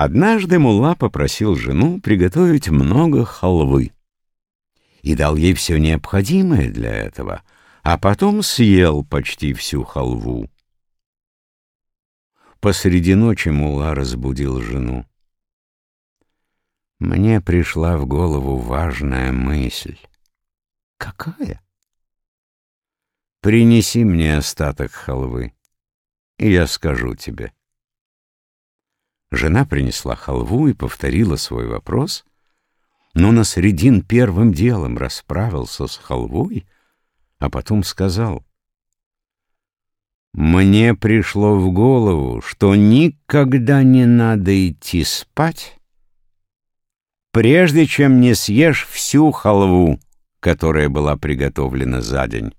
Однажды Мулла попросил жену приготовить много халвы и дал ей все необходимое для этого, а потом съел почти всю халву. Посреди ночи Мулла разбудил жену. Мне пришла в голову важная мысль. Какая? Принеси мне остаток халвы, и я скажу тебе. Жена принесла халву и повторила свой вопрос, но Насредин первым делом расправился с халвой, а потом сказал, «Мне пришло в голову, что никогда не надо идти спать, прежде чем не съешь всю халву, которая была приготовлена за день.